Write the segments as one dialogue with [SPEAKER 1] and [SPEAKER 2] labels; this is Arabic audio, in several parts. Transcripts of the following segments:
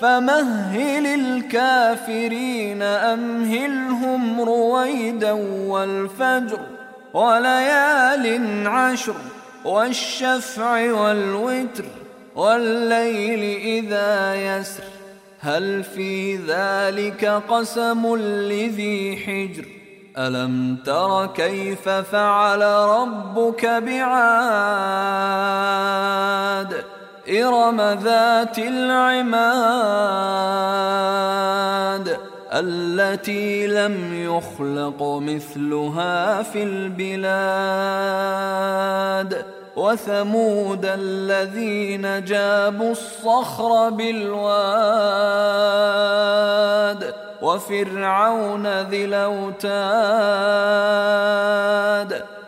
[SPEAKER 1] فمهل الكافرين أمهلهم رويدا والفجر وليال عشر والشفع والوتر والليل إذا يسر هل في ذلك قسم لذي حجر ألم تر كيف فعل ربك بعاد إرم ذات العماد التي لم يخلق مثلها في البلاد وثمود الذين جابوا الصخر بالواد وفرعون ذي الأوتاد.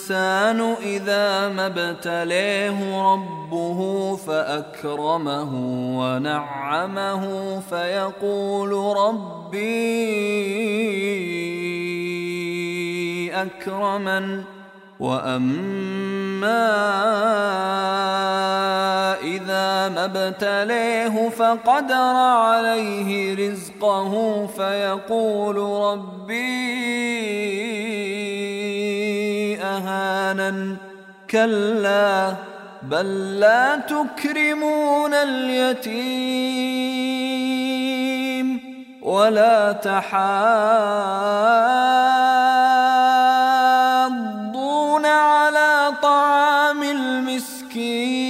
[SPEAKER 1] الإنسان إذا ما ابتليه ربه فأكرمه ونعمه فيقول ربي أكرمن. وأما إذا ما ابتليه فقدر عليه رزقه فيقول ربي كلا بل لا تكرمون اليتيم ولا تحاضون على طعام المسكين.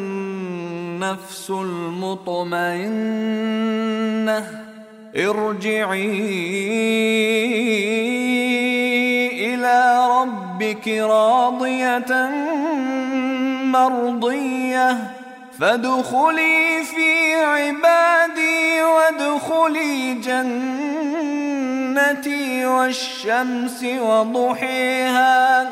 [SPEAKER 1] النفس المطمئنة. ارجعي إلى ربك راضية مرضية. فادخلي في عبادي وادخلي جنتي والشمس وضحيها.